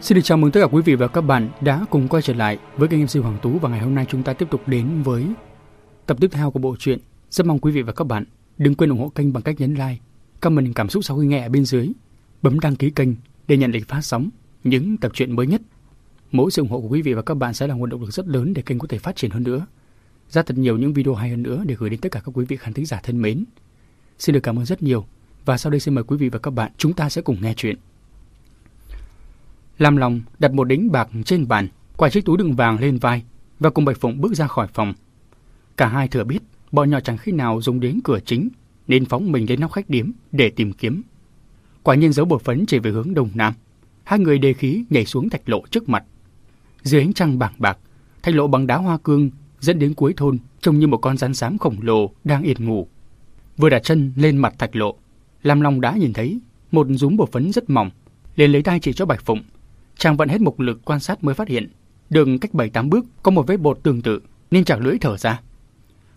Xin được chào mừng tất cả quý vị và các bạn đã cùng quay trở lại với kênh MC Hoàng Tú và ngày hôm nay chúng ta tiếp tục đến với tập tiếp theo của bộ truyện. Rất mong quý vị và các bạn đừng quên ủng hộ kênh bằng cách nhấn like, comment cảm xúc sau khi nghe ở bên dưới, bấm đăng ký kênh để nhận lịch phát sóng những tập truyện mới nhất. Mỗi sự ủng hộ của quý vị và các bạn sẽ là nguồn động lực rất lớn để kênh có thể phát triển hơn nữa. Ra thật nhiều những video hay hơn nữa để gửi đến tất cả các quý vị khán thính giả thân mến. Xin được cảm ơn rất nhiều và sau đây xin mời quý vị và các bạn chúng ta sẽ cùng nghe chuyện. Lam Long đặt một đính bạc trên bàn, quay chiếc túi đựng vàng lên vai và cùng Bạch Phụng bước ra khỏi phòng. Cả hai thừa biết bọn nhỏ chẳng khi nào dùng đến cửa chính nên phóng mình lên nóc khách điếm để tìm kiếm. Quả nhiên dấu bột phấn chỉ về hướng đông nam. Hai người đề khí nhảy xuống thạch lộ trước mặt. Dưới ánh trăng bảng bạc, thạch lộ bằng đá hoa cương dẫn đến cuối thôn trông như một con rắn xám khổng lồ đang yên ngủ. Vừa đặt chân lên mặt thạch lộ, Lam Long đã nhìn thấy một dúm bột phấn rất mỏng, liền lấy tay chỉ cho Bạch Phụng Chàng vận hết một lực quan sát mới phát hiện, đường cách bảy tám bước có một vết bột tương tự, nên chàng lưỡi thở ra.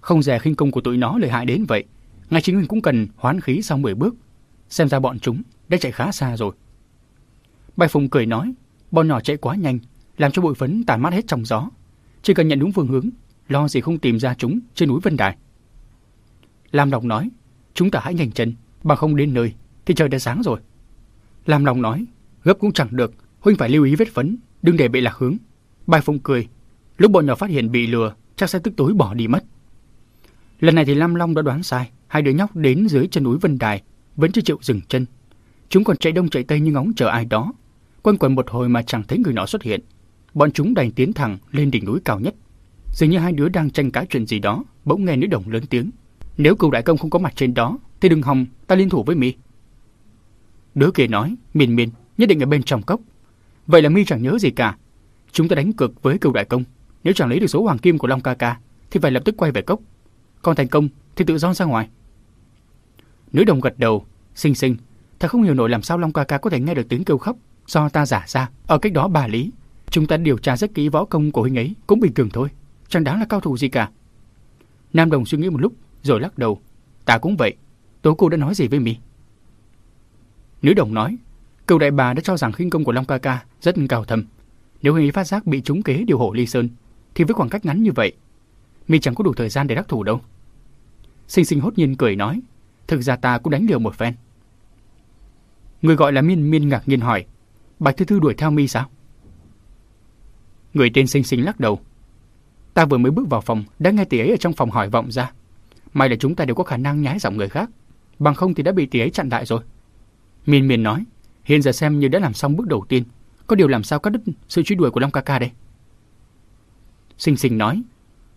Không dè khinh công của tụi nó lợi hại đến vậy, ngay chính mình cũng cần hoán khí sau 10 bước. Xem ra bọn chúng đã chạy khá xa rồi. Bạch Phùng cười nói, bọn nhỏ chạy quá nhanh, làm cho bụi phấn tàn mát hết trong gió. Chỉ cần nhận đúng phương hướng, lo gì không tìm ra chúng trên núi Vân Đài. Lam Long nói, chúng ta hãy nhanh chân, bằng không đến nơi thì trời đã sáng rồi. Lam Long nói, gấp cũng chẳng được, huynh phải lưu ý vết phấn, đừng để bị lạc hướng. Bài Phong cười, lúc bọn nhỏ phát hiện bị lừa, chắc sẽ tức tối bỏ đi mất. Lần này thì Lam Long đã đoán sai, hai đứa nhóc đến dưới chân núi Vân Đài, vẫn chưa chịu dừng chân. Chúng còn chạy đông chạy tây như ngóng chờ ai đó. Quanh quẩn một hồi mà chẳng thấy người nọ xuất hiện. Bọn chúng đành tiến thẳng lên đỉnh núi cao nhất. Dường như hai đứa đang tranh cãi chuyện gì đó, bỗng nghe nữ đồng lớn tiếng. Nếu cựu đại công không có mặt trên đó, thì đừng hòng, ta liên thủ với mi. Đứa kia nói, miền miền, nhất định ở bên trong cốc. Vậy là mi chẳng nhớ gì cả. Chúng ta đánh cược với cựu đại công. Nếu chẳng lấy được số hoàng kim của Long ca ca, thì phải lập tức quay về cốc. Còn thành công thì tự do ra ngoài. Nữ đồng gật đầu, xinh xinh. Thật không hiểu nổi làm sao Long ca ca có thể nghe được tiếng kêu khóc do ta giả ra. Ở cách đó bà lý, chúng ta điều tra rất kỹ võ công của huynh ấy, cũng bình thường thôi. Chẳng đáng là cao thủ gì cả. Nam đồng suy nghĩ một lúc, rồi lắc đầu. Ta cũng vậy. Tố cô đã nói gì với mi? Nữ đồng nói, Cựu đại bà đã cho rằng khinh công của Long ca ca rất cao thâm. Nếu huynh phát giác bị trúng kế điều hộ ly sơn, thì với khoảng cách ngắn như vậy, mi chẳng có đủ thời gian để đắc thủ đâu. Sinh sinh hốt nhiên cười nói, thực ra ta cũng đánh liều một phen. Người gọi là Miên Miên ngạc nhiên hỏi, Bạch Thư Thư đuổi theo mi sao? Người tên sinh sinh lắc đầu. Ta vừa mới bước vào phòng, đã nghe tỷ ấy ở trong phòng hỏi vọng ra. May là chúng ta đều có khả năng nhái giọng người khác, bằng không thì đã bị tỷ ấy chặn lại rồi. Miên Miên nói, Hiện giờ xem như đã làm xong bước đầu tiên, có điều làm sao cắt đứt sự truy đuổi của Long ca ca đây? Sinh sinh nói,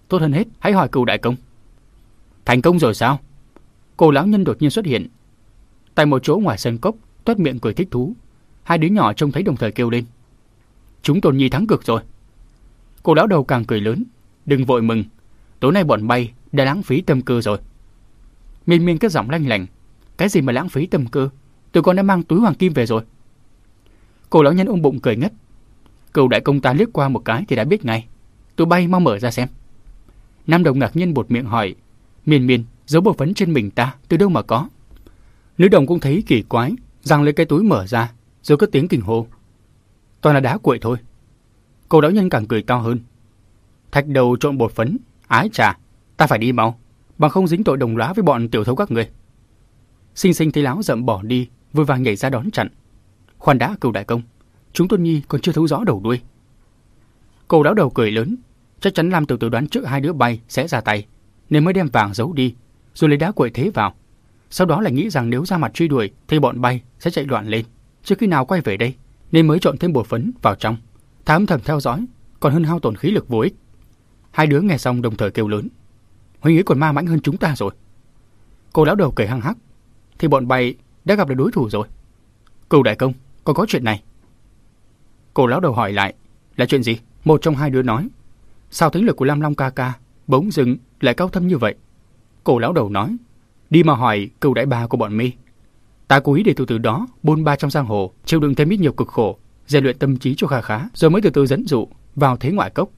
tốt hơn hết hãy hỏi cựu đại công. Thành công rồi sao? Cô lão nhân đột nhiên xuất hiện. Tại một chỗ ngoài sân cốc, toét miệng cười thích thú. Hai đứa nhỏ trông thấy đồng thời kêu lên. Chúng tồn nhi thắng cực rồi. Cô lão đầu càng cười lớn. Đừng vội mừng. Tối nay bọn bay đã lãng phí tâm cơ rồi. Miên miên cái giọng lanh lành. Cái gì mà lãng phí tâm cơ? Tụi con đã mang túi hoàng kim về rồi. Cô lão nhân ôm bụng cười ngất. Cựu đại công ta liếc qua một cái thì đã biết ngay. Tụi bay mau mở ra xem. Nam đồng ngạc nhiên bột miệng hỏi. Miền miền, dấu bột phấn trên mình ta, từ đâu mà có? Nữ đồng cũng thấy kỳ quái, rằng lấy cái túi mở ra, rồi có tiếng kinh hô. Toàn là đá cuội thôi. Cô lão nhân càng cười to hơn. Thạch đầu trộn bột phấn, ái trà, ta phải đi mau, bằng không dính tội đồng lõa với bọn tiểu thấu các người. Sinh sinh thấy láo dậm bỏ đi, vội vàng nhảy ra đón chặn. Khoan đã cựu đại công, chúng tôn nhi còn chưa thấu rõ đầu đuôi. Cô đáo đầu cười lớn, chắc chắn làm từ từ đoán trước hai đứa bay sẽ ra tay, nên mới đem vàng giấu đi, rồi lấy đá quậy thế vào. Sau đó lại nghĩ rằng nếu ra mặt truy đuổi thì bọn bay sẽ chạy loạn lên, trước khi nào quay về đây, nên mới trộn thêm bột phấn vào trong. Thám thầm theo dõi, còn hơn hao tổn khí lực vô ích. Hai đứa nghe xong đồng thời kêu lớn. Huynh ấy còn ma mãnh hơn chúng ta rồi. Cô lão đầu cười hăng hắc, thì bọn bay đã gặp được đối thủ rồi. Cửu đại công, còn có chuyện này. Cô lão đầu hỏi lại, là chuyện gì? Một trong hai đứa nói, sao tính lực của Lam Long ca ca bỗng dừng lại cao thâm như vậy? Cô lão đầu nói, đi mà hỏi cửu đại ba của bọn mi. Ta cố ý để từ từ đó bôn ba trong giang hồ, chịu đựng thêm ít nhiều cực khổ, rèn luyện tâm trí cho khá khá, rồi mới từ từ dẫn dụ vào thế ngoại cốc.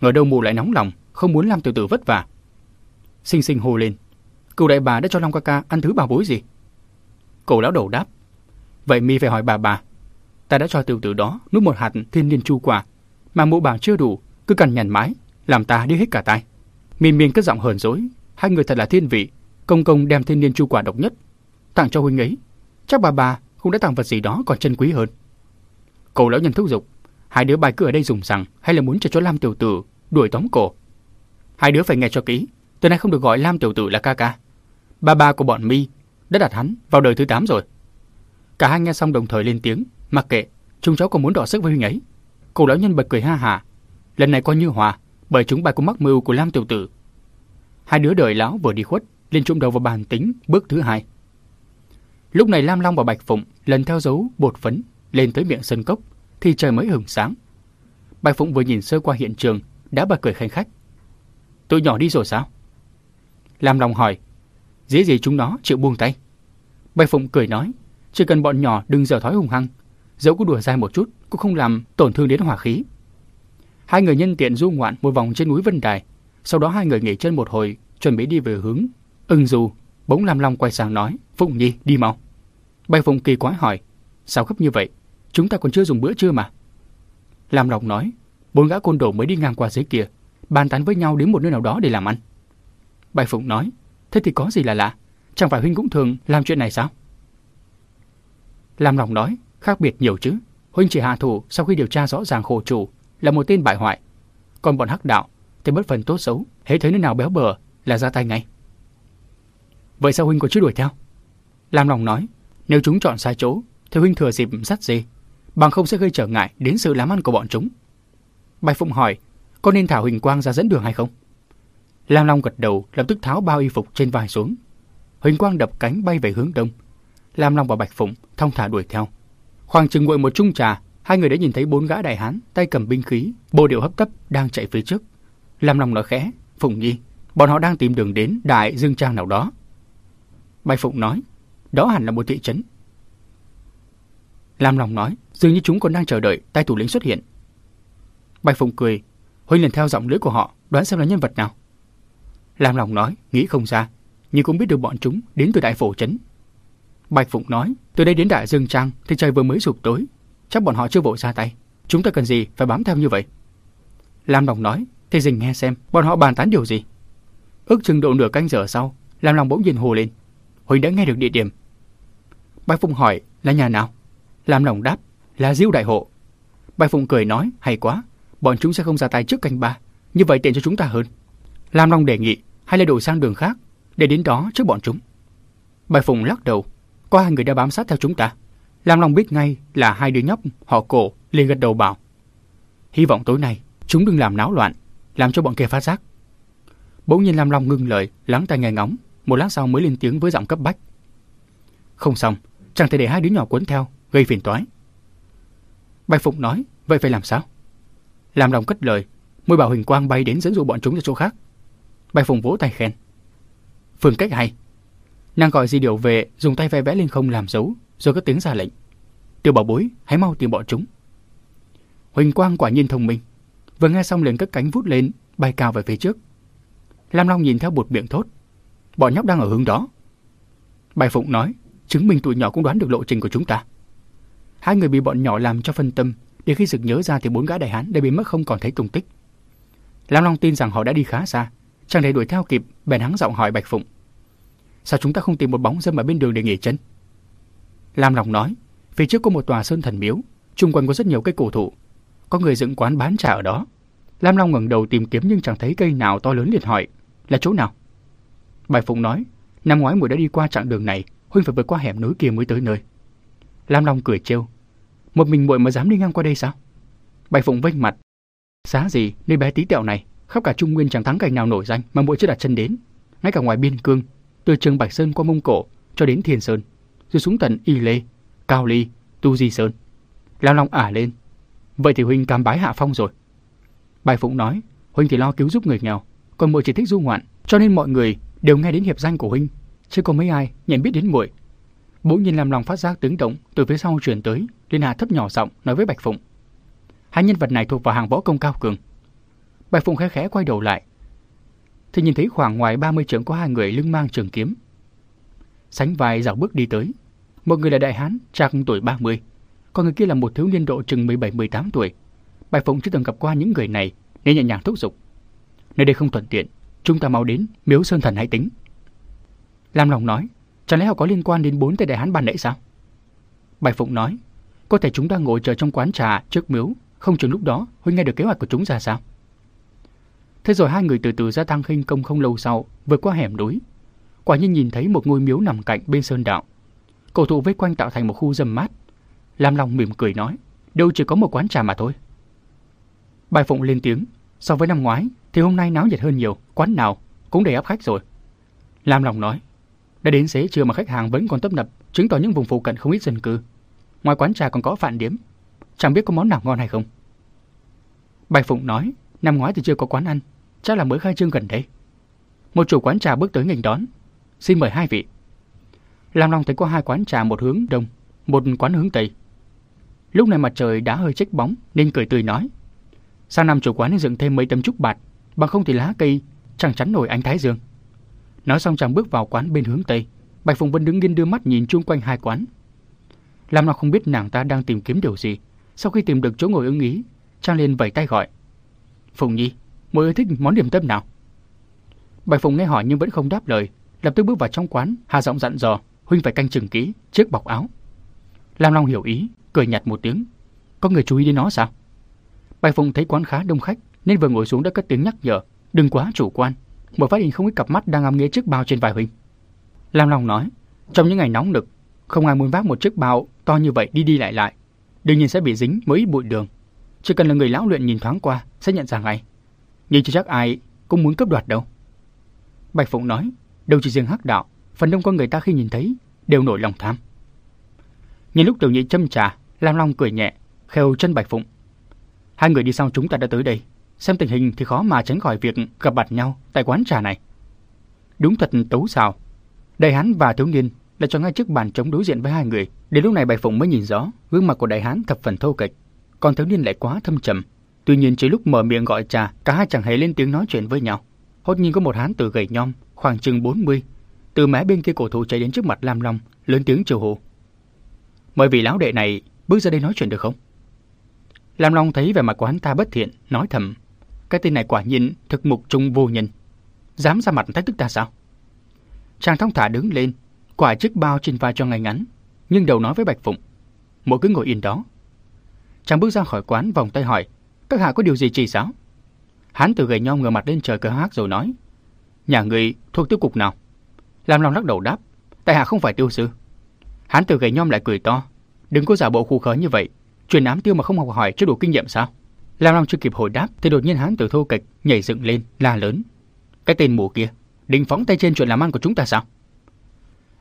Ngờ đâu mù lại nóng lòng, không muốn làm từ từ vất vả. Sinh sinh hô lên, Cựu đại bà đã cho Long ca ca ăn thứ bảo bối gì? Cổ lão đầu đáp. Vậy mi phải hỏi bà bà. ta đã cho tiểu tử đó nuốt một hạt thiên niên chu quả, mà mụ bảo chưa đủ, cứ cần nhằn mái, làm ta đi hết cả tay. Miên miên cất giọng hờn dỗi, hai người thật là thiên vị, công công đem thiên niên chu quả độc nhất tặng cho huynh ấy. Chắc bà bà cũng đã tặng vật gì đó còn chân quý hơn. Cổ lão nhân thúc giục, hai đứa bài cứ ở đây dùng rằng hay là muốn cho cho Lam tiểu tử đuổi tóm cổ. Hai đứa phải nghe cho kỹ, từ nay không được gọi Lam tiểu tử là ca ca. bà bà của bọn mi đã đặt hắn vào đời thứ 8 rồi. Cả hai nghe xong đồng thời lên tiếng, mặc kệ, chúng cháu còn muốn đỏ sức với huynh ấy. Cổ lão nhân bật cười ha hà, lần này coi như hòa, bởi chúng bài cũng mắc mưu của Lam tiểu tử. Hai đứa đợi lão vừa đi khuất, lên trụm đầu vào bàn tính bước thứ hai. Lúc này Lam Long và Bạch Phụng lần theo dấu bột phấn lên tới miệng sân cốc thì trời mới hừng sáng. Bạch Phụng vừa nhìn sơ qua hiện trường đã bật cười khanh khách. Tụi nhỏ đi rồi sao? Lam Long hỏi. Dễ gì chúng nó chịu buông tay? Bạch Phụng cười nói. Chỉ cần bọn nhỏ đừng dở thói hùng hăng. Dẫu có đùa dai một chút cũng không làm tổn thương đến hỏa khí. Hai người nhân tiện du ngoạn một vòng trên núi Vân Đài. Sau đó hai người nghỉ chân một hồi chuẩn bị đi về hướng ưng dù Bỗng Lam Long quay sang nói, Phụng Nhi, đi mau. Bạch Phụng kỳ quái hỏi, sao gấp như vậy? Chúng ta còn chưa dùng bữa trưa mà. Lam Long nói, bốn gã côn đồ mới đi ngang qua dưới kia, bàn tán với nhau đến một nơi nào đó để làm ăn. Bạch Phụng nói, thế thì có gì là lạ? Chẳng phải huynh cũng thường làm chuyện này sao? làm lòng nói, khác biệt nhiều chứ. Huynh chỉ hạ thủ sau khi điều tra rõ ràng khổ chủ là một tên bại hoại. Còn bọn hắc đạo thì bất phần tốt xấu, hễ thấy nơi nào béo bờ là ra tay ngay. Vậy sao huynh còn chứ đuổi theo? làm lòng nói, nếu chúng chọn sai chỗ, thì huynh thừa dịp dắt gì, bằng không sẽ gây trở ngại đến sự làm ăn của bọn chúng. Bạch Phụng hỏi, có nên thảo Huỳnh Quang ra dẫn đường hay không? Lam Long gật đầu, lập tức tháo bao y phục trên vai xuống. Huỳnh Quang đập cánh bay về hướng đông. Lam Long và Bạch Phụng thong thả đuổi theo. Khoảng chừng nguội một chung trà, hai người đã nhìn thấy bốn gã đại hán tay cầm binh khí, bộ điệu hấp tấp đang chạy phía trước. Lam Long nói khẽ, Phụng Nhi, bọn họ đang tìm đường đến đại dương trang nào đó. Bạch Phụng nói, đó hẳn là một thị trấn. Lam Long nói, dường như chúng còn đang chờ đợi tay thủ lĩnh xuất hiện. Bạch Phụng cười, Huynh liền theo giọng lưỡi của họ, đoán xem là nhân vật nào. Lam Long nói, nghĩ không ra, nhưng cũng biết được bọn chúng đến từ đại phổ trấn. Bạch Phụng nói, từ đây đến đại dương trang thì trời vừa mới sụp tối, chắc bọn họ chưa vội ra tay. Chúng ta cần gì phải bám theo như vậy? Lam Long nói, thì dình nghe xem, bọn họ bàn tán điều gì. Ước chừng độ nửa canh giờ sau, Lam Long bỗng nhiên hồ lên. Huỳnh đã nghe được địa điểm. Bạch Phụng hỏi là nhà nào? Lam Long đáp là Diêu Đại Hộ. Bạch Phụng cười nói hay quá, bọn chúng sẽ không ra tay trước canh ba, như vậy tiện cho chúng ta hơn. Lam Long đề nghị hay là đổi sang đường khác để đến đó trước bọn chúng. Bạch Phụng lắc đầu, có hai người đã bám sát theo chúng ta. Lam Long biết ngay là hai đứa nhóc họ cổ liền gật đầu bảo. Hy vọng tối nay chúng đừng làm náo loạn, làm cho bọn kia phát giác. Bỗng nhiên Lam Long ngưng lời, lắng tai nghe ngóng một lát sau mới lên tiếng với giọng cấp bách. Không xong, chẳng thể để hai đứa nhỏ cuốn theo, gây phiền toái. Bạch Phụng nói, vậy phải làm sao? Làm lòng cất lời, môi bảo Huỳnh Quang bay đến dẫn dụ bọn chúng ra chỗ khác. Bạch Phụng vỗ tay khen. Phương cách hay. Nàng gọi di điều về, dùng tay vẽ vẽ lên không làm dấu, rồi có tiếng ra lệnh. Tiểu bảo bối, hãy mau tìm bọn chúng. Huỳnh Quang quả nhiên thông minh. Vừa nghe xong liền cất cánh vút lên, bay cao về phía trước. Lam Long nhìn theo bột miệng thốt bọn nhóc đang ở hướng đó. Bài Phụng nói, chứng minh tụi nhỏ cũng đoán được lộ trình của chúng ta. Hai người bị bọn nhỏ làm cho phân tâm, để khi sực nhớ ra thì bốn gã đại hán đã bị mất không còn thấy tung tích. Lam Long tin rằng họ đã đi khá xa, chẳng thể đuổi theo kịp, bèn hắng giọng hỏi Bạch Phụng. Sao chúng ta không tìm một bóng dâm ở bên đường để nghỉ chân? Lam Long nói, phía trước có một tòa sơn thần miếu, chung quanh có rất nhiều cây cổ thụ. Có người dựng quán bán trà ở đó. Lam Long ngẩng đầu tìm kiếm nhưng chẳng thấy cây nào to lớn liền hỏi, là chỗ nào? Bạch Phụng nói, năm ngoái muội đã đi qua chặng đường này, huynh phải vượt qua hẻm núi kia mới tới nơi. Lam Long cười trêu, một mình muội mà dám đi ngang qua đây sao? Bạch Phụng vênh mặt, xá gì nơi bé tí tẹo này, khắp cả Trung Nguyên chẳng thắng cảnh nào nổi danh mà muội chưa đặt chân đến, ngay cả ngoài biên cương, từ trường Bạch Sơn qua Mông Cổ cho đến Thiên Sơn, rồi xuống tận Y Lê, Cao Ly, Tu Di Sơn. lao Long ả lên, vậy thì huynh cam bái hạ phong rồi. Bạch Phụng nói, huynh thì lo cứu giúp người nghèo, còn muội chỉ thích du ngoạn, cho nên mọi người đều nghe đến hiệp danh của huynh, chứ có mấy ai nhận biết đến muội. Bỗng nhiên làm lòng phát giác tiếng động từ phía sau truyền tới, Liên Hà thấp nhỏ giọng nói với Bạch Phụng. Hai nhân vật này thuộc vào hàng võ công cao cường. Bạch Phụng khẽ khẽ quay đầu lại, thì nhìn thấy khoảng ngoài 30 trượng có hai người lưng mang trường kiếm. Sánh vai dạo bước đi tới. Một người là đại hán, trạc tuổi 30, còn người kia là một thiếu niên độ chừng 17-18 tuổi. Bạch Phụng chưa từng gặp qua những người này nên nhẹ nhàng thúc giục. Nơi đây không thuận tiện, chúng ta mau đến miếu sơn thần hãy tính. Lam lòng nói, chẳng lẽ họ có liên quan đến bốn tên đại hán ban nãy sao? Bạch Phụng nói, có thể chúng ta ngồi chờ trong quán trà trước miếu, không chừng lúc đó Huynh nghe được kế hoạch của chúng ra sao? Thế rồi hai người từ từ ra thang khinh công không lâu sau, vượt qua hẻm núi. Quả nhiên nhìn thấy một ngôi miếu nằm cạnh bên sơn đạo. Cổ thụ vây quanh tạo thành một khu râm mát. Lam Long mỉm cười nói, đâu chỉ có một quán trà mà thôi. Bài Phụng lên tiếng, so với năm ngoái thì hôm nay náo nhiệt hơn nhiều, quán nào cũng đầy áp khách rồi. Lam Long nói, đã đến xế trưa mà khách hàng vẫn còn tấp nập, chứng tỏ những vùng phụ cận không ít dân cư. Ngoài quán trà còn có phản điếm, chẳng biết có món nào ngon hay không. bài Phụng nói, năm ngoái thì chưa có quán ăn, chắc là mới khai trương gần đây. Một chủ quán trà bước tới nghênh đón, xin mời hai vị. Lam Long thấy có hai quán trà một hướng đông, một quán hướng tây. Lúc này mặt trời đã hơi chếch bóng nên cười tươi nói, sang năm chủ quán dựng thêm mấy tấm trúc bạt, bằng không thì lá cây chẳng chắn nổi ánh thái dương. Nói xong chàng bước vào quán bên hướng tây, Bạch Phụng Vân đứng yên đưa mắt nhìn chung quanh hai quán. Lam Long không biết nàng ta đang tìm kiếm điều gì, sau khi tìm được chỗ ngồi ưng ý, chàng liền vẫy tay gọi. Phùng Nhi, muội ưa thích món điểm tâm nào? Bạch Phụng nghe hỏi nhưng vẫn không đáp lời, lập tức bước vào trong quán, hạ giọng dặn dò, huynh phải canh chừng kỹ chiếc bọc áo. Lam Long hiểu ý, cười nhạt một tiếng. Có người chú ý đến nó sao? Bạch Phụng thấy quán khá đông khách nên vừa ngồi xuống đã cất tiếng nhắc nhở, đừng quá chủ quan. Một phát hiện không ít cặp mắt đang ngắm nghía chiếc bao trên vai huynh. Lam Long nói, trong những ngày nóng nực, không ai muốn vác một chiếc bao to như vậy đi đi lại lại, đương nhiên sẽ bị dính mấy bụi đường. Chỉ cần là người lão luyện nhìn thoáng qua sẽ nhận ra ngay. Nhưng chưa chắc ai cũng muốn cướp đoạt đâu. Bạch Phụng nói, đâu chỉ riêng hắc đạo, phần đông con người ta khi nhìn thấy đều nổi lòng tham. Nhìn lúc tiểu nhị châm trà, Lam Long cười nhẹ, khều chân Bạch Phụng. Hai người đi sau chúng ta đã tới đây, xem tình hình thì khó mà tránh khỏi việc gặp mặt nhau tại quán trà này. Đúng thật tấu xào. Đại hán và thiếu niên đã cho ngay trước bàn trống đối diện với hai người. Đến lúc này Bạch Phụng mới nhìn rõ, gương mặt của đại hán thập phần thô kệch, còn thiếu niên lại quá thâm trầm. Tuy nhiên chỉ lúc mở miệng gọi trà, cả hai chẳng hề lên tiếng nói chuyện với nhau. Hốt nhiên có một hán tử gầy nhom, khoảng chừng 40, từ mé bên kia cổ thụ chạy đến trước mặt Lam Long, lớn tiếng chiều hộ. Mời vị lão đệ này bước ra đây nói chuyện được không? Lam Long thấy vẻ mặt của hắn ta bất thiện, nói thầm, cái tên này quả nhiên thực mục trung vô nhân. Dám ra mặt thách thức ta sao? Chàng thong thả đứng lên, quả chiếc bao trên vai cho ngay ngắn, nhưng đầu nói với Bạch Phụng. Mỗi cứ ngồi yên đó. Chàng bước ra khỏi quán vòng tay hỏi, các hạ có điều gì chỉ giáo? Hắn từ gầy nhom ngửa mặt lên trời cơ hát rồi nói, nhà người thuộc tiêu cục nào? Lam Long lắc đầu đáp, tại hạ không phải tiêu sư. Hắn từ gầy nhom lại cười to, đừng có giả bộ khu khớ như vậy, truyền ám tiêu mà không học hỏi chưa đủ kinh nghiệm sao? Lam Long chưa kịp hồi đáp thì đột nhiên hắn từ thô kịch nhảy dựng lên, la lớn. Cái tên mù kia, định phóng tay trên chuyện làm ăn của chúng ta sao?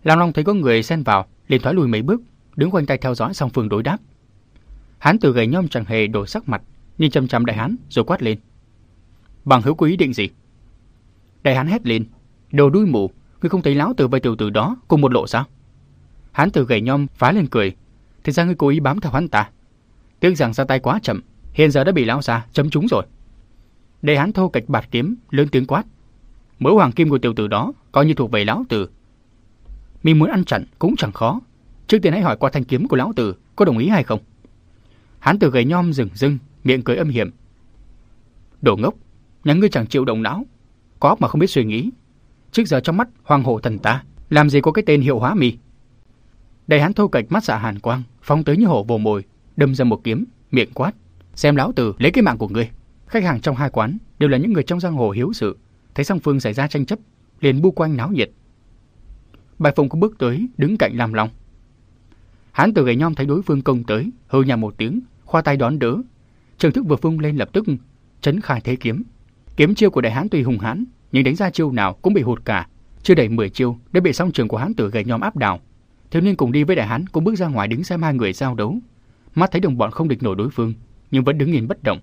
Lam Long thấy có người xen vào, liền thoái lùi mấy bước, đứng quanh tay theo dõi song phương đối đáp. Hắn từ gầy nhom chẳng hề đổi sắc mặt, nhìn chăm chăm đại hán rồi quát lên. Bằng hữu quý định gì? Đại hán hét lên, đồ đuôi mù, ngươi không thấy láo từ và tiểu tử đó cùng một lộ sao? Hắn từ gầy nhom phá lên cười, thì ra ngươi cố ý bám theo hắn ta. Tiếc rằng ra tay quá chậm, hiện giờ đã bị lão già chấm trúng rồi. Đại hán thô kịch bạt kiếm, lớn tiếng quát. Mỡ hoàng kim của tiểu tử đó coi như thuộc về lão tử. Mình muốn ăn chặn cũng chẳng khó. Trước tiên hãy hỏi qua thanh kiếm của lão tử có đồng ý hay không. Hán tử gầy nhom rừng rưng, miệng cười âm hiểm. Đồ ngốc, nhà ngươi chẳng chịu động não, có mà không biết suy nghĩ. Trước giờ trong mắt hoàng hộ thần ta, làm gì có cái tên hiệu hóa mi. Đại hán thô kịch mắt xạ hàn quang, phóng tới như hổ vồ mồi, đâm ra một kiếm, miệng quát. Xem lão tử lấy cái mạng của ngươi. Khách hàng trong hai quán đều là những người trong giang hồ hiếu sự, thấy song phương xảy ra tranh chấp, liền bu quanh náo nhiệt. Bạch Phụng cũng bước tới, đứng cạnh làm lòng. Hán tử gầy nhom thấy đối phương công tới, hừ nhà một tiếng, khoa tay đón đỡ. Trường thức vừa vung lên lập tức chấn khai thế kiếm. Kiếm chiêu của đại hán tuy hùng hãn, nhưng đánh ra chiêu nào cũng bị hụt cả. Chưa đầy 10 chiêu đã bị song trường của hán tử gầy nhom áp đảo. Thiếu niên cùng đi với đại hán cũng bước ra ngoài đứng xem hai người giao đấu. Mắt thấy đồng bọn không địch nổi đối phương, nhưng vẫn đứng nhìn bất động.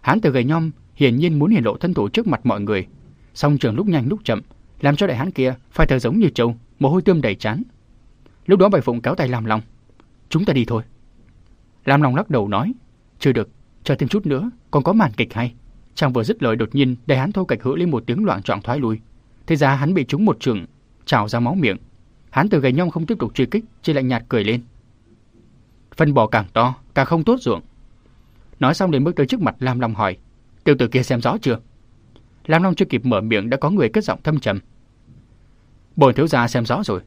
Hán tử gầy nhom hiển nhiên muốn hiển lộ thân thủ trước mặt mọi người, song trường lúc nhanh lúc chậm, làm cho đại hán kia phải thở giống như trâu, mồ hôi tươm đầy trán. Lúc đó Bạch Phụng kéo tay Lam Long, "Chúng ta đi thôi." Lam Long lắc đầu nói, "Chưa được, chờ thêm chút nữa, còn có màn kịch hay." Chàng vừa dứt lời đột nhiên, đại hán thô kịch hữu lên một tiếng loạn trọng thoái lui. Thế ra hắn bị trúng một trường, trào ra máu miệng. hắn từ gầy nhom không tiếp tục truy kích, chỉ lạnh nhạt cười lên. Phân bò càng to, càng không tốt ruộng. Nói xong đến bước tới trước mặt Lam Long hỏi, tiểu tử kia xem rõ chưa? Lam Long chưa kịp mở miệng đã có người cất giọng thâm trầm. bồi thiếu gia xem rõ rồi.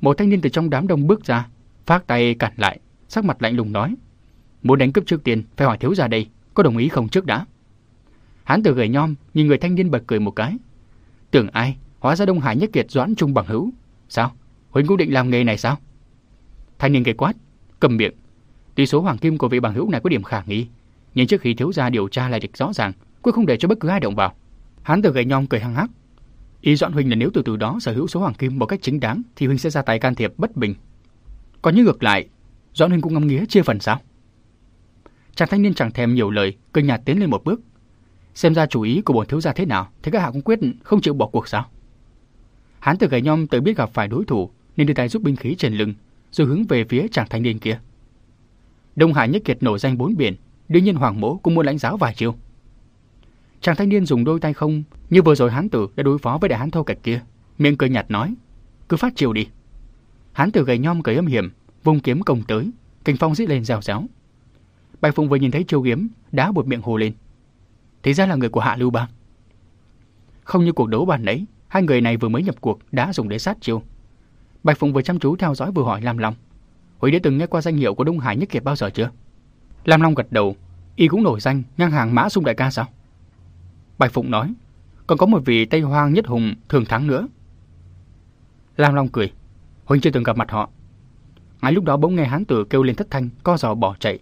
Một thanh niên từ trong đám đông bước ra, phát tay cản lại, sắc mặt lạnh lùng nói. Muốn đánh cướp trước tiên, phải hỏi thiếu gia đây, có đồng ý không trước đã? Hán tử gầy nhom, nhìn người thanh niên bật cười một cái. Tưởng ai, hóa ra Đông Hải nhất kiệt doãn trung bằng hữu. Sao? Huynh cũng định làm nghề này sao? Thanh niên gầy quát, cầm miệng. Tuy số hoàng kim của vị bằng hữu này có điểm khả nghi, nhưng trước khi thiếu gia điều tra lại được rõ ràng, quyết không để cho bất cứ ai động vào. Hán tử gầy nhom cười hăng hắc. Ý Doãn huynh là nếu từ từ đó sở hữu số hoàng kim một cách chính đáng thì huynh sẽ ra tay can thiệp bất bình. Còn như ngược lại, Doãn huynh cũng ngâm nghĩa chia phần sao? Chàng thanh niên chẳng thèm nhiều lời, cơn nhạt tiến lên một bước. Xem ra chủ ý của bọn thiếu gia thế nào, thì các hạ cũng quyết không chịu bỏ cuộc sao? Hán tử gầy nhom tự biết gặp phải đối thủ nên đưa tay giúp binh khí trên lưng, rồi hướng về phía chàng thanh niên kia. Đông Hải nhất kiệt nổi danh bốn biển, đương nhiên Hoàng Mỗ cũng muốn lãnh giáo vài chiêu. Chàng thanh niên dùng đôi tay không, như vừa rồi hán tử đã đối phó với đại hán thô kệch kia, miệng cười nhạt nói, cứ phát chiêu đi. Hán tử gầy nhom cười âm hiểm, vung kiếm công tới, kinh phong rít lên rào ráo. Bạch Phụng vừa nhìn thấy Châu kiếm, đã buột miệng hồ lên. Thì ra là người của Hạ Lưu Bang. Không như cuộc đấu bàn nãy, hai người này vừa mới nhập cuộc đã dùng để sát chiêu. Bạch Phụng vừa chăm chú theo dõi vừa hỏi Lam Long. Huy đã từng nghe qua danh hiệu của Đông Hải Nhất Kiệt bao giờ chưa? Lam Long gật đầu, y cũng nổi danh ngang hàng Mã Sung đại ca sao? Bạch Phụng nói, còn có một vị Tây Hoang nhất hùng thường thắng nữa. Lam Long cười, Huynh chưa từng gặp mặt họ. Ngay lúc đó bỗng nghe hán tử kêu lên thất thanh, co giò bỏ chạy.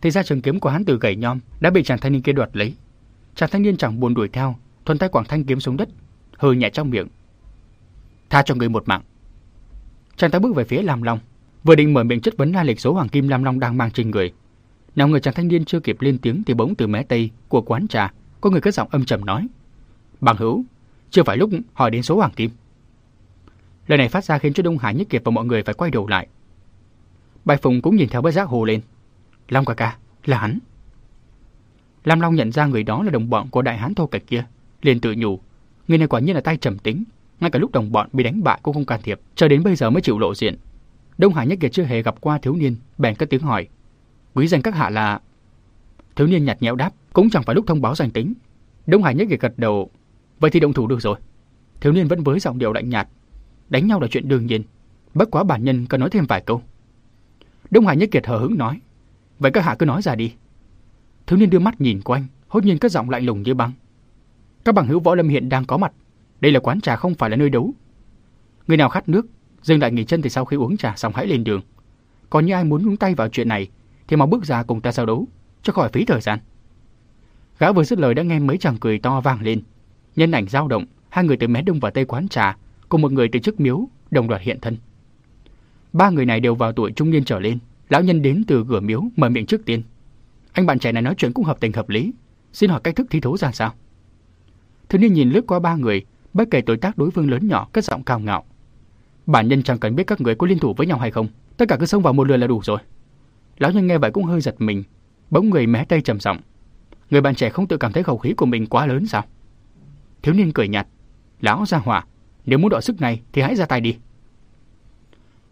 Thì ra trường kiếm của hắn từ gầy nhom đã bị chàng thanh niên kia đoạt lấy. Chàng thanh niên chẳng buồn đuổi theo, thuần tay quảng thanh kiếm xuống đất, hơi nhẹ trong miệng. Tha cho người một mạng. Chàng ta bước về phía Lam Long, vừa định mở miệng chất vấn la lịch số hoàng kim Lam Long đang mang trên người. Nào người chàng thanh niên chưa kịp lên tiếng thì bỗng từ mé tây của quán trà có người cất giọng âm trầm nói. Bằng hữu, chưa phải lúc hỏi đến số hoàng kim. Lời này phát ra khiến cho Đông Hải Nhất Kiệt và mọi người phải quay đầu lại. Bạch Phùng cũng nhìn theo bất giác hồ lên. Long ca ca, là hắn. Lam Long nhận ra người đó là đồng bọn của đại hán thô kệch kia, liền tự nhủ, người này quả nhiên là tay trầm tính, ngay cả lúc đồng bọn bị đánh bại cũng không can thiệp, cho đến bây giờ mới chịu lộ diện. Đông Hải Nhất Kiệt chưa hề gặp qua thiếu niên, bèn cất tiếng hỏi, quý danh các hạ là Thiếu niên nhạt nhẽo đáp, cũng chẳng phải lúc thông báo danh tính. Đông Hải nhất gật đầu, vậy thì động thủ được rồi. Thiếu niên vẫn với giọng điệu lạnh nhạt, đánh nhau là chuyện đương nhiên, bất quá bản nhân cần nói thêm vài câu. Đông Hải nhất kiệt hờ hững nói, vậy các hạ cứ nói ra đi. Thiếu niên đưa mắt nhìn quanh, hốt nhiên cất giọng lạnh lùng như băng. Các bằng hữu võ lâm hiện đang có mặt, đây là quán trà không phải là nơi đấu. Người nào khát nước, dừng lại nghỉ chân thì sau khi uống trà xong hãy lên đường. Còn như ai muốn nhúng tay vào chuyện này thì mau bước ra cùng ta giao đấu cho khỏi phí thời gian. Gã vừa dứt lời đã nghe mấy chàng cười to vang lên. Nhân ảnh dao động, hai người từ mé đông và tây quán trà, cùng một người từ trước miếu, đồng loạt hiện thân. Ba người này đều vào tuổi trung niên trở lên. Lão nhân đến từ cửa miếu mở miệng trước tiên. Anh bạn trẻ này nói chuyện cũng hợp tình hợp lý. Xin hỏi cách thức thi thố ra sao? Thiếu niên nhìn lướt qua ba người, bất kể tuổi tác đối phương lớn nhỏ, cất giọng cao ngạo. Bản nhân chẳng cần biết các người có liên thủ với nhau hay không, tất cả cứ xông vào một lượt là đủ rồi. Lão nhân nghe vậy cũng hơi giật mình, Bỗng người mé tay trầm giọng. Người bạn trẻ không tự cảm thấy khẩu khí của mình quá lớn sao? Thiếu niên cười nhạt. Lão ra hỏa, nếu muốn đọ sức này thì hãy ra tay đi.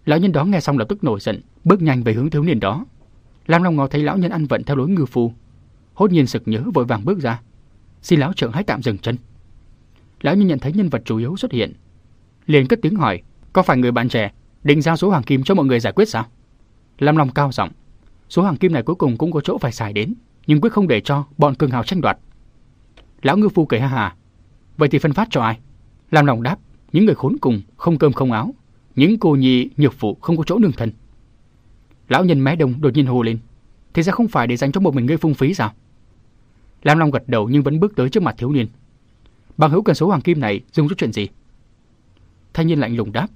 Lão nhân đó nghe xong lập tức nổi giận, bước nhanh về hướng thiếu niên đó. Lam Long Ngọ thấy lão nhân ăn vận theo lối ngư phu, hốt nhiên sực nhớ vội vàng bước ra. Xin lão trưởng hãy tạm dừng chân. Lão nhân nhận thấy nhân vật chủ yếu xuất hiện, liền cất tiếng hỏi, có phải người bạn trẻ định giao số hoàng kim cho mọi người giải quyết sao? Lam Long cao giọng, Số hoàng kim này cuối cùng cũng có chỗ phải xài đến, nhưng quyết không để cho bọn cường hào tranh đoạt. Lão ngư phu cười ha hà. Vậy thì phân phát cho ai? lam long đáp, những người khốn cùng, không cơm không áo, những cô nhi nhược phụ không có chỗ nương thân. Lão nhân mé đông đột nhiên hô lên, thì ra không phải để dành cho một mình ngươi phung phí sao? Lam Long gật đầu nhưng vẫn bước tới trước mặt thiếu niên. Bằng hữu cần số hoàng kim này dùng cho chuyện gì? Thanh niên lạnh lùng đáp,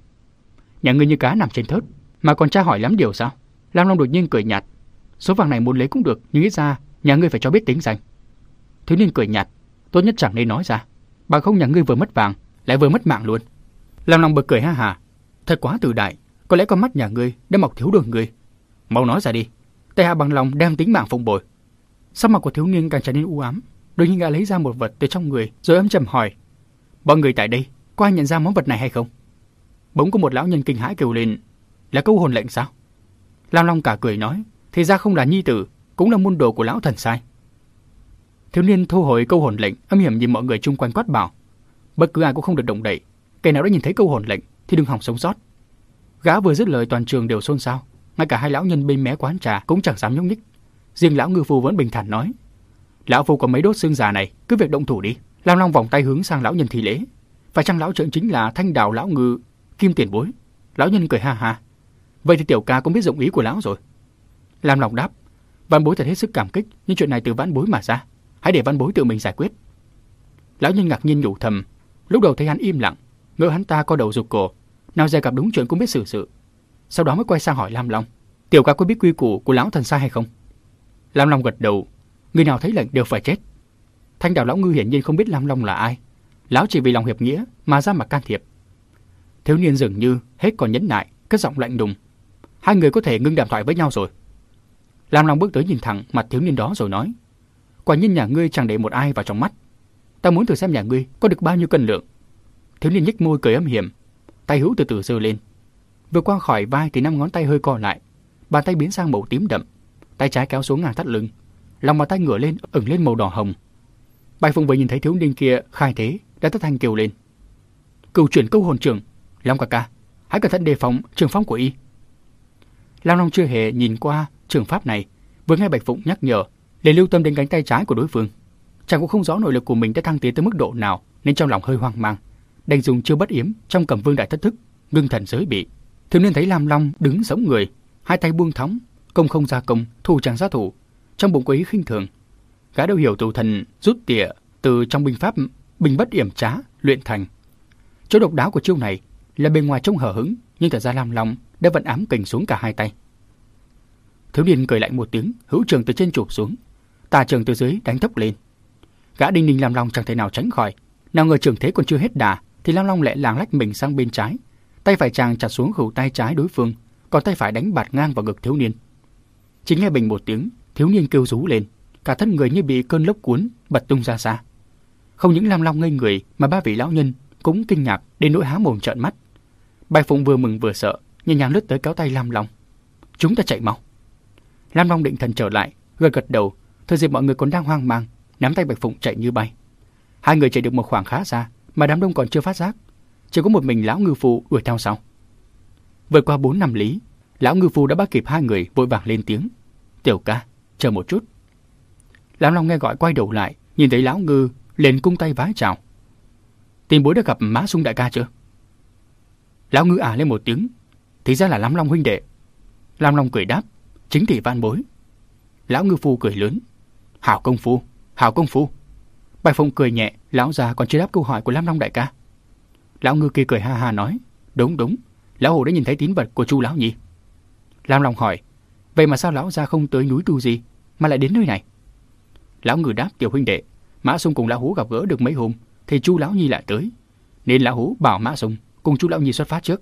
nhà ngươi như cá nằm trên thớt, mà còn tra hỏi lắm điều sao? Lam Long đột nhiên cười nhạt, Số vàng này muốn lấy cũng được, nhưng ít ra nhà ngươi phải cho biết tính danh. Thiếu niên cười nhạt, tốt nhất chẳng nên nói ra. Bằng không nhà ngươi vừa mất vàng, lại vừa mất mạng luôn. lam long bật cười ha hà. Thật quá tự đại, có lẽ con mắt nhà ngươi đã mọc thiếu đường ngươi. Mau nói ra đi, tay hạ bằng lòng đem tính mạng phụng bồi. Sắc mặt của thiếu niên càng trở nên u ám, đột nhiên gã lấy ra một vật từ trong người, rồi âm trầm hỏi: "Bọn người tại đây, có ai nhận ra món vật này hay không?" Bỗng có một lão nhân kinh hãi kêu lên: "Là câu hồn lệnh sao?" Lam Long cả cười nói, thì ra không là nhi tử, cũng là môn đồ của lão thần sai. Thiếu niên thu hồi câu hồn lệnh, âm hiểm nhìn mọi người chung quanh quát bảo. Bất cứ ai cũng không được động đậy, kẻ nào đã nhìn thấy câu hồn lệnh thì đừng hỏng sống sót. Gã vừa dứt lời toàn trường đều xôn xao, ngay cả hai lão nhân bên mé quán trà cũng chẳng dám nhúc nhích. Riêng lão ngư phu vẫn bình thản nói, lão phu có mấy đốt xương già này, cứ việc động thủ đi. Lam Long vòng tay hướng sang lão nhân thi lễ. Và chăng lão trượng chính là thanh đào lão ngư, kim tiền bối. Lão nhân cười ha ha. Vậy thì tiểu ca cũng biết dụng ý của lão rồi. Lam Long đáp, văn bối thật hết sức cảm kích, nhưng chuyện này từ văn bối mà ra. Hãy để văn bối tự mình giải quyết. Lão nhân ngạc nhiên nhủ thầm, lúc đầu thấy hắn im lặng, ngỡ hắn ta có đầu rụt cổ, nào dè gặp đúng chuyện cũng biết xử sự. Sau đó mới quay sang hỏi Lam Long, tiểu ca có biết quy củ của lão thần sai hay không? Lam Long gật đầu, người nào thấy lệnh đều phải chết. Thanh đạo lão ngư hiển nhiên không biết Lam Long là ai, lão chỉ vì lòng hiệp nghĩa mà ra mặt can thiệp. Thiếu niên dường như hết còn nhẫn nại, cất giọng lạnh đùng. Hai người có thể ngưng đàm thoại với nhau rồi. Lam Long bước tới nhìn thẳng mặt thiếu niên đó rồi nói: Quả nhiên nhà ngươi chẳng để một ai vào trong mắt. Ta muốn thử xem nhà ngươi có được bao nhiêu cân lượng. Thiếu niên nhếch môi cười âm hiểm, tay hữu từ từ giơ lên. Vừa qua khỏi vai thì năm ngón tay hơi co lại, bàn tay biến sang màu tím đậm, tay trái kéo xuống ngang thắt lưng, lòng bàn tay ngửa lên ửng lên màu đỏ hồng. Bạch Phụng vừa nhìn thấy thiếu niên kia khai thế, đã thất thanh kêu lên. Cửu chuyển câu hồn trưởng, Long ca ca, hãy cẩn thận đề phòng trường phong của y. Lam Long chưa hề nhìn qua trường pháp này, vừa nghe Bạch Phụng nhắc nhở, liền lưu tâm đến cánh tay trái của đối phương. Chàng cũng không rõ nội lực của mình đã thăng tiến tới mức độ nào, nên trong lòng hơi hoang mang, đành dùng chiêu bất yếm trong cầm vương đại thất thức, ngưng thần giới bị. Thiếu niên thấy Lam Long đứng sống người, hai tay buông thõng, công không ra công, thủ chàng ra thủ, trong bụng có khinh thường. Gã đâu hiểu tù thần rút tỉa từ trong binh pháp bình bất yểm trá luyện thành. Chỗ độc đáo của chiêu này là bề ngoài trông hở hững, nhưng thật ra Lam Long đã vận ám kình xuống cả hai tay. Thiếu niên cười lạnh một tiếng, hữu trường từ trên chụp xuống, tà trường từ dưới đánh thấp lên. Gã đinh ninh Lam Long chẳng thể nào tránh khỏi, nào ngờ trường thế còn chưa hết đà, thì Lam Long lẹ làng lách mình sang bên trái, tay phải chàng chặt xuống khẩu tay trái đối phương, còn tay phải đánh bạt ngang vào ngực thiếu niên. Chỉ nghe bình một tiếng, thiếu niên kêu rú lên, cả thân người như bị cơn lốc cuốn, bật tung ra xa. Không những Lam Long ngây người mà ba vị lão nhân cũng kinh ngạc đến nỗi há mồm trợn mắt. Bài Phụng vừa mừng vừa sợ, nhẹ nhàng lướt tới kéo tay Lam Long. Chúng ta chạy mau. Lam Long định thần trở lại, gật gật đầu, thời dịp mọi người còn đang hoang mang, nắm tay Bạch Phụng chạy như bay. Hai người chạy được một khoảng khá xa, mà đám đông còn chưa phát giác, chỉ có một mình lão ngư phụ đuổi theo sau. Vượt qua bốn năm lý, lão ngư phụ đã bắt kịp hai người vội vàng lên tiếng. Tiểu ca, chờ một chút. Lam Long nghe gọi quay đầu lại, nhìn thấy lão ngư liền cung tay vái chào. Tiền bối đã gặp má sung đại ca chưa? Lão ngư à lên một tiếng, thì ra là Lam Long huynh đệ. Lam Long cười đáp, chính thị văn bối. Lão ngư phu cười lớn, hảo công phu, hảo công phu. Bạch Phụng cười nhẹ, lão già còn chưa đáp câu hỏi của Lam Long đại ca. Lão ngư kia cười ha ha nói, đúng đúng, lão hồ đã nhìn thấy tín vật của chu lão nhỉ. Lam Long hỏi, vậy mà sao lão già không tới núi tu gì, mà lại đến nơi này? Lão ngư đáp tiểu huynh đệ, Mã Sung cùng lão hú gặp gỡ được mấy hôm, thì chu lão nhi lại tới, nên lão hú bảo Mã Sung cùng chu lão nhi xuất phát trước.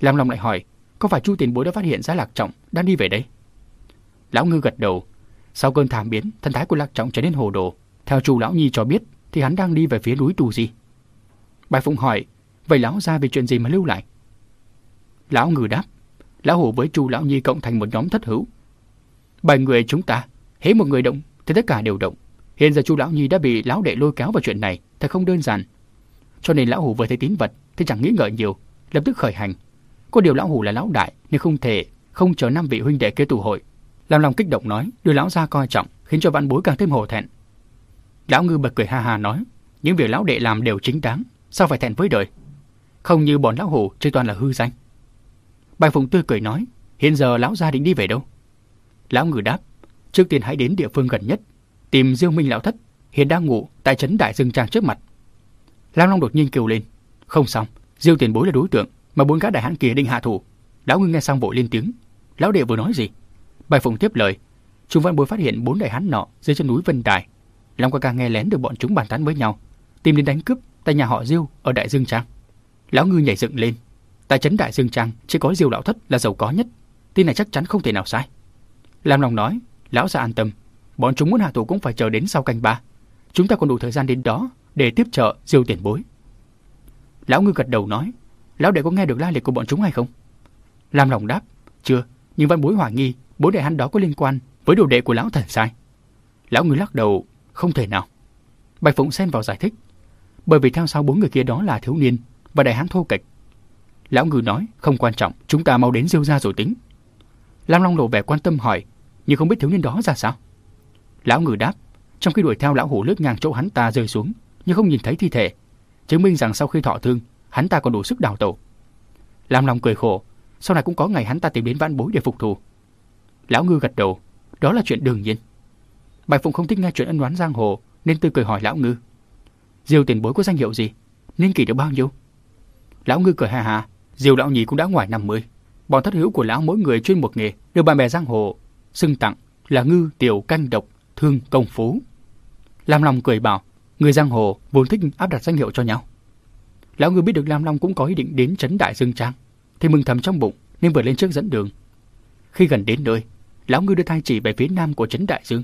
Lam Long lại hỏi, có phải chu tiền bối đã phát hiện ra lạc trọng đang đi về đây? Lão ngư gật đầu, sau cơn thảm biến, thân thái của lạc trọng trở nên hồ đồ. Theo chu lão nhi cho biết, thì hắn đang đi về phía núi tù gì. Bài Phụng hỏi, vậy lão ra về chuyện gì mà lưu lại? Lão ngừ đáp, lão hổ với chu lão nhi cộng thành một nhóm thất hữu. Bảy người chúng ta, hễ một người động thì tất cả đều động. Hiện giờ chu lão nhi đã bị lão đệ lôi kéo vào chuyện này, thật không đơn giản. Cho nên lão hủ vừa thấy tín vật thì chẳng nghĩ ngợi nhiều, lập tức khởi hành. Có điều lão hủ là lão đại nên không thể không chờ năm vị huynh đệ kế tụ hội. Làm lòng kích động nói, đưa lão ra coi trọng, khiến cho văn bối càng thêm hổ thẹn. Lão ngư bật cười ha ha nói, những việc lão đệ làm đều chính đáng, sao phải thẹn với đời? Không như bọn lão hủ chỉ toàn là hư danh. Bài Phụng tươi cười nói, hiện giờ lão gia định đi về đâu? Lão ngư đáp, trước tiên hãy đến địa phương gần nhất, tìm Diêu Minh lão thất, hiện đang ngủ tại trấn Đại Dương Trang trước mặt. Lão Long đột nhiên kêu lên, không xong, Diêu tiền bối là đối tượng mà bốn gã đại hãn kia định hạ thủ. Lão ngư nghe xong vội lên tiếng, lão đệ vừa nói gì? Bài Phụng tiếp lời, Trung Văn Bối phát hiện bốn đại hán nọ dưới chân núi Vân Đài. Long ca ca nghe lén được bọn chúng bàn tán với nhau, tìm đến đánh cướp tại nhà họ Diêu ở Đại Dương Trang. Lão ngư nhảy dựng lên, tại trấn Đại Dương Trang chỉ có Diêu lão thất là giàu có nhất, tin này chắc chắn không thể nào sai. Lam Long nói, lão gia an tâm, bọn chúng muốn hạ thủ cũng phải chờ đến sau canh ba. Chúng ta còn đủ thời gian đến đó để tiếp trợ Diêu tiền bối. Lão ngư gật đầu nói, lão đệ có nghe được la lịch của bọn chúng hay không? Lam Long đáp, chưa, nhưng văn bối hoài nghi bốn đại hắn đó có liên quan với đồ đệ của lão thần sai. Lão ngư lắc đầu, không thể nào. Bạch Phụng xen vào giải thích, bởi vì theo sau bốn người kia đó là thiếu niên và đại hán thô kịch. Lão ngư nói, không quan trọng, chúng ta mau đến diêu ra rồi tính. Lam Long lộ vẻ quan tâm hỏi, nhưng không biết thiếu niên đó ra sao. Lão ngư đáp, trong khi đuổi theo lão hổ lướt ngang chỗ hắn ta rơi xuống, nhưng không nhìn thấy thi thể, chứng minh rằng sau khi thọ thương, hắn ta còn đủ sức đào tẩu. Lam Long cười khổ, sau này cũng có ngày hắn ta tìm đến vãn bối để phục thù. Lão ngư gật đầu, đó là chuyện đương nhiên. Bạch Phụng không thích nghe chuyện ân oán giang hồ, nên tươi cười hỏi lão ngư. Diêu tiền bối có danh hiệu gì? Niên kỷ được bao nhiêu? Lão ngư cười hà hà, Diêu lão nhị cũng đã ngoài 50. Bọn thất hữu của lão mỗi người chuyên một nghề, được bạn bè giang hồ xưng tặng là ngư, tiểu, canh độc, thương, công phú. Lam Long cười bảo, người giang hồ vốn thích áp đặt danh hiệu cho nhau. Lão ngư biết được Lam Long cũng có ý định đến trấn Đại Dương Trang, thì mừng thầm trong bụng nên vừa lên trước dẫn đường. Khi gần đến nơi, lão ngư đưa tay chỉ về phía nam của trấn Đại Dương.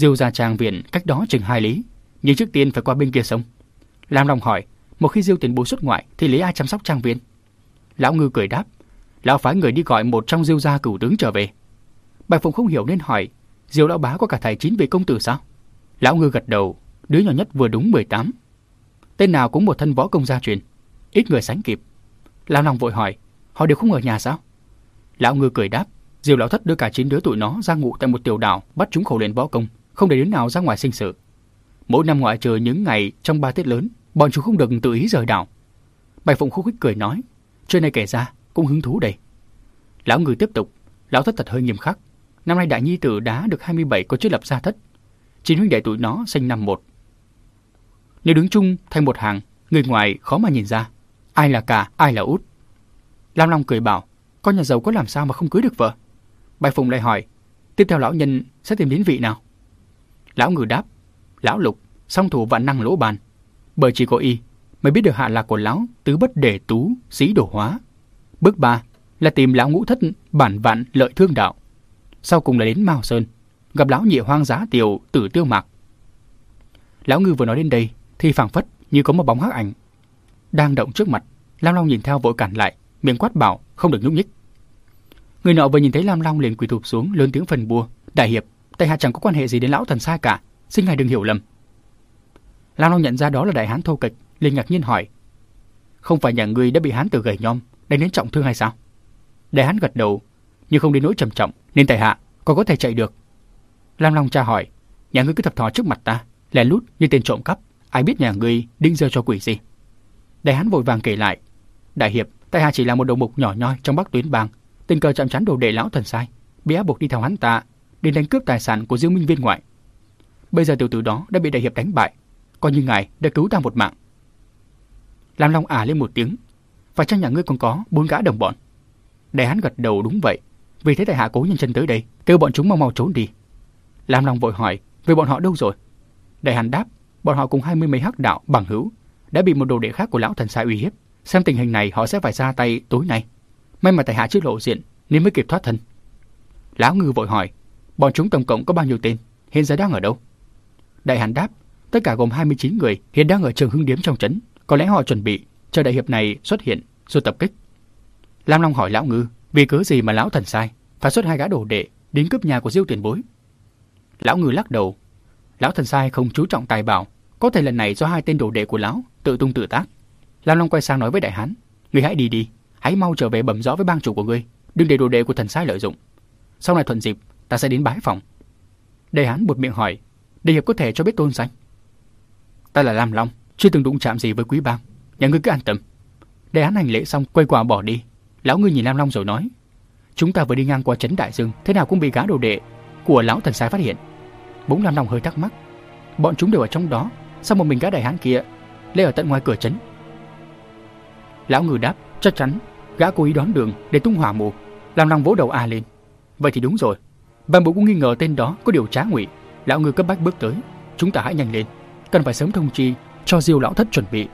Diêu ra trang viện cách đó chừng hai lý, nhưng trước tiên phải qua bên kia sông. Lam Long hỏi, một khi Diêu tiền bố xuất ngoại thì lấy ai chăm sóc trang viện? Lão ngư cười đáp, lão phái người đi gọi một trong Diêu gia cửu tướng trở về. Bạch Phụng không hiểu nên hỏi, Diêu lão bá có cả thầy chín vị công tử sao? Lão ngư gật đầu, đứa nhỏ nhất vừa đúng 18. Tên nào cũng một thân võ công gia truyền, ít người sánh kịp. lam Long vội hỏi, họ đều không ở nhà sao? Lão ngư cười đáp, Diêu lão thất đưa cả chín đứa tụi nó ra ngủ tại một tiểu đảo, bắt chúng khổ luyện võ công, không để đứa nào ra ngoài sinh sự. Mỗi năm ngoại trừ những ngày trong ba tiết lớn, bọn chúng không được tự ý rời đảo. Bạch Phụng khúc khích cười nói, chuyện này kể ra cũng hứng thú đây. Lão người tiếp tục, lão thất thật hơi nghiêm khắc. Năm nay đại nhi tử đã được 27 có chức lập gia thất. Chín huynh đệ tụi nó sinh năm một. Nếu đứng chung thành một hàng, người ngoài khó mà nhìn ra. Ai là cả, ai là út. Lam Long cười bảo, con nhà giàu có làm sao mà không cưới được vợ? Bạch Phụng lại hỏi, tiếp theo lão nhân sẽ tìm đến vị nào? Lão ngư đáp, lão lục, song thủ vạn năng lỗ bàn. Bởi chỉ có y mới biết được hạ lạc của lão tứ bất để tú, sĩ đổ hóa. Bước ba là tìm lão ngũ thất bản vạn lợi thương đạo. Sau cùng là đến Mao Sơn, gặp lão nhị hoang giá tiểu tử tiêu mạc. Lão ngư vừa nói đến đây thì phảng phất như có một bóng hắc ảnh đang động trước mặt. Lam Long nhìn theo vội cản lại, miệng quát bảo không được nhúc nhích. Người nọ vừa nhìn thấy Lam Long liền quỳ thụp xuống lớn tiếng phần bua, đại hiệp, tại hạ chẳng có quan hệ gì đến lão thần sai cả, xin ngài đừng hiểu lầm. Lão Long nhận ra đó là đại hán thô kịch, liền ngạc nhiên hỏi: "Không phải nhà ngươi đã bị hán tử gầy nhom đánh đến trọng thương hay sao?" Đại hán gật đầu, nhưng không đến nỗi trầm trọng, nên tại hạ còn có thể chạy được. Lam Long tra hỏi: "Nhà ngươi cứ thập thò trước mặt ta, lén lút như tên trộm cắp, ai biết nhà ngươi đinh giơ cho quỷ gì?" Đại hán vội vàng kể lại: "Đại hiệp, tại hạ chỉ là một đầu mục nhỏ nhoi trong Bắc Tuyến Bang, tình cờ chạm trán đồ đệ lão thần sai, bị ép buộc đi theo hắn ta đến đánh cướp tài sản của Diêu Minh viên ngoại. Bây giờ tiểu tử đó đã bị đại hiệp đánh bại, coi như ngài đã cứu ta một mạng. Lam Long à lên một tiếng, và trong nhà ngươi còn có bốn gã đồng bọn. Đại hán gật đầu đúng vậy, vì thế đại hạ cố nhân chân tới đây, kêu bọn chúng mau mau trốn đi. Lam Long vội hỏi, về bọn họ đâu rồi? Đại hán đáp, bọn họ cùng hai mươi mấy hắc đạo bằng hữu đã bị một đồ đệ khác của lão thần sai uy hiếp. Xem tình hình này họ sẽ phải ra tay tối nay. May mà tại hạ chưa lộ diện nên mới kịp thoát thân. Lão ngư vội hỏi, bọn chúng tổng cộng có bao nhiêu tên, hiện giờ đang ở đâu? Đại hán đáp, tất cả gồm 29 người, hiện đang ở trường Hưng Điếm trong trấn. Có lẽ họ chuẩn bị chờ đại hiệp này xuất hiện rồi tập kích. Lam Long hỏi lão ngư, vì cớ gì mà lão thần sai, phải xuất hai gã đồ đệ đến cướp nhà của Diêu Tiền Bối? Lão ngư lắc đầu, lão thần sai không chú trọng tài bảo, có thể lần này do hai tên đồ đệ của lão tự tung tự tác. Lam Long quay sang nói với đại hán, người hãy đi đi, hãy mau trở về bẩm rõ với bang chủ của ngươi, đừng để đồ đệ của thần sai lợi dụng. Sau này thuận dịp, ta sẽ đến bái phòng. Đại hán buột miệng hỏi, đại hiệp có thể cho biết tôn danh? Ta là Lam Long, chưa từng đụng chạm gì với quý bang, nhà ngươi cứ an tâm. Đại hán hành lễ xong quay quà bỏ đi. Lão ngươi nhìn Lam Long rồi nói, chúng ta vừa đi ngang qua trấn Đại Dương, thế nào cũng bị gã đồ đệ của lão thần sai phát hiện. Bỗng Lam Long hơi thắc mắc, bọn chúng đều ở trong đó, sao một mình gã đại hán kia lê ở tận ngoài cửa trấn? Lão ngư đáp, chắc chắn, gã cố ý đón đường để tung hỏa mù, lam long vỗ đầu a lên. Vậy thì đúng rồi, Ban bộ cũng nghi ngờ tên đó có điều trá ngụy. Lão ngư cấp bách bước tới, chúng ta hãy nhanh lên, cần phải sớm thông chi cho Diêu lão thất chuẩn bị.